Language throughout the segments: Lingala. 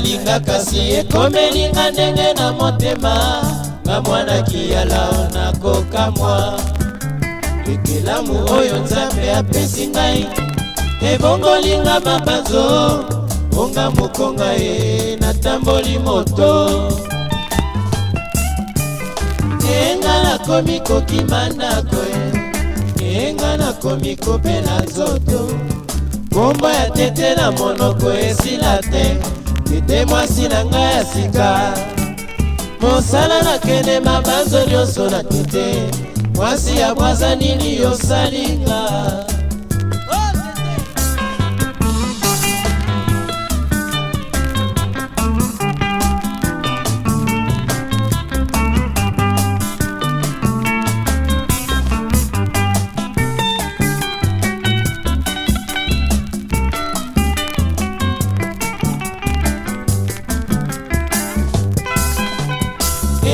nalinga kasi ekomelinga ndenge na motema nga mwana kiyala nakokamwa ekelamu oyo nzambe apesi ngai ebongolinga mabanzo onga mokonga ye natamboli moto enga nakomi kokima ndako ye enga nakomi kopela nzoto kombo ya tete na monoko esila te tete mwasi na ngai ya sika mosala nakende mabanzo nyonso na tete mwasi ya bwazanini yosalinga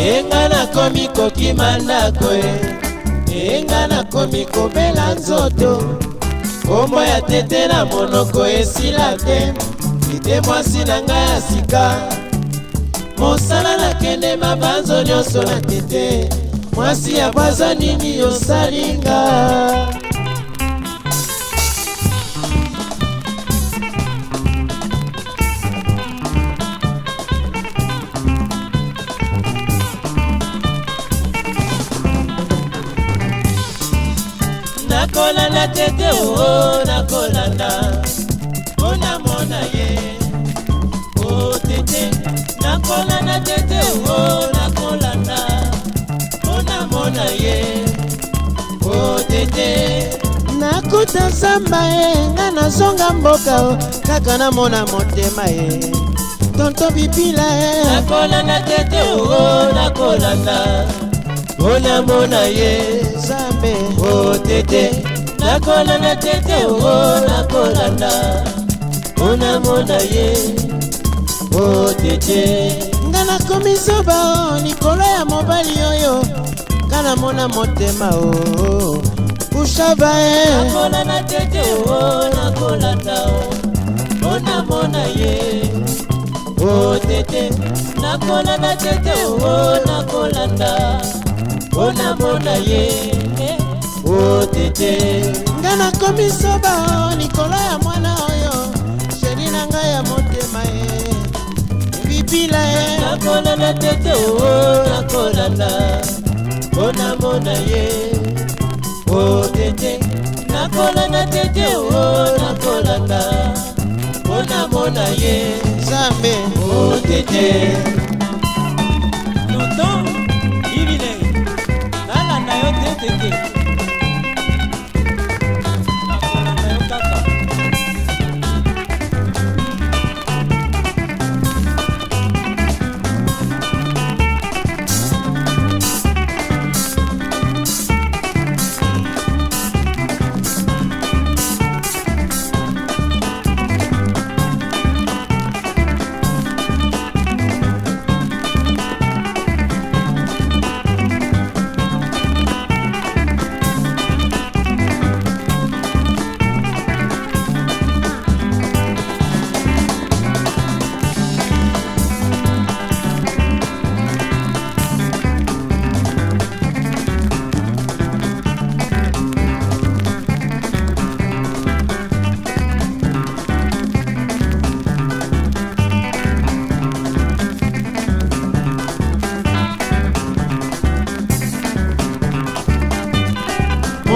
enga nakomi kokima ndako e enga nakomi kobela nzoto kombo ya tete na monoko esila te ite mwasi na ngai ya sika mosala nakende mabanzo nyonso na tete mwasi ya bwaza nini yosalinga nakolanda tete o oh, nakolanda mpona mona ye o oh, tete nakolanda tete o oh, nakolanda mpona mona ye o tete nakuta nzamba ye eh, nga nazonga mboka o kaka namona motema ye eh. tonto bipila ye eh. nakolanda tete o nakolanda mpona mona ye nzambe o tete nakolanda tete ongo nakolanda mpona mona ye o tete nga nakomi zoba o likolo ya mobali oyo nga namona motema o kushaba e nakolanda tete ongo nakolanda mpona mona ye o tete nakolanda tete ongo nakolanda mpona mona ye eh. otete nga nakomi soba likolo ya mwana oyo sheri na ngai ya motema ye ebibila ye nakolanda tete o nakolanda mpo namona ye otete nakolanda tete o nakolanda mpo namona ye nzambe otete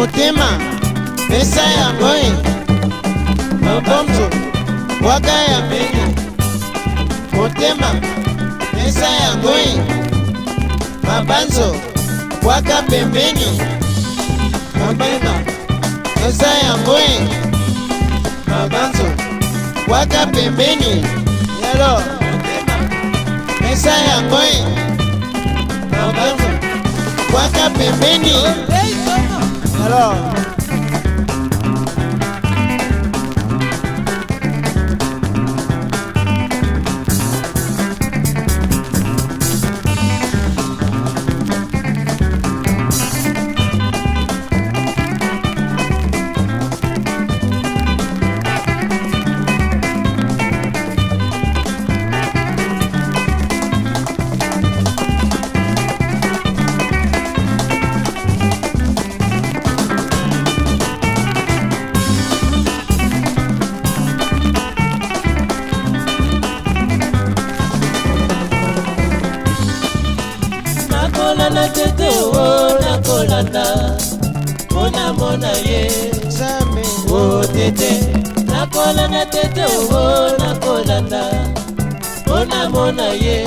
motema pesa yango e mabomzo waka ya meni motema pesa yango e mabanzo waka pembeni motema pesa yango e mabanzo waka pembeni yalo pesa yango e mabanzo waka pembeni oh, hey, oh. Alors. wana mpona mona ye o tete nakolanda tete o nakolanda mpona mona ye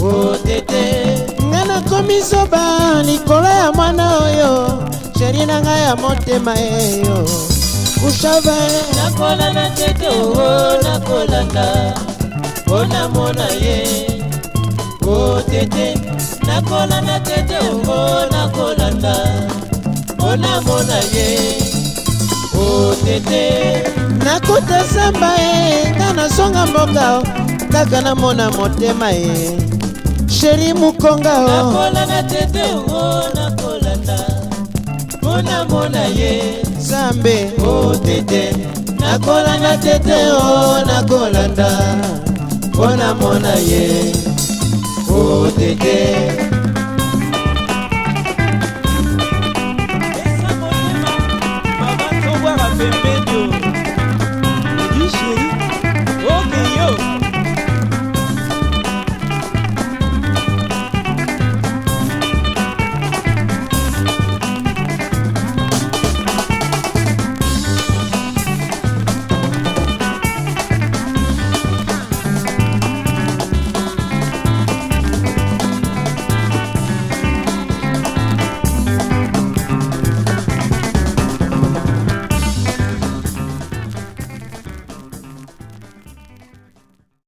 o tete nga nakomi zoba likolo ya mwana oyo sheri na ngai ya motema eyo kushave nakolanda tete o nakolanda mpona mona ye o tete nakolanda tete ongo nakolanda mpona mona ye o tete nakuta samba ye nga nasonga mboka kaka namona motema ye sheri mokonga nakolanda tete ongo nakolanda mpona mona ye nzambe o tete nakolanda tete o nakolanda mpona mona ye òtètè.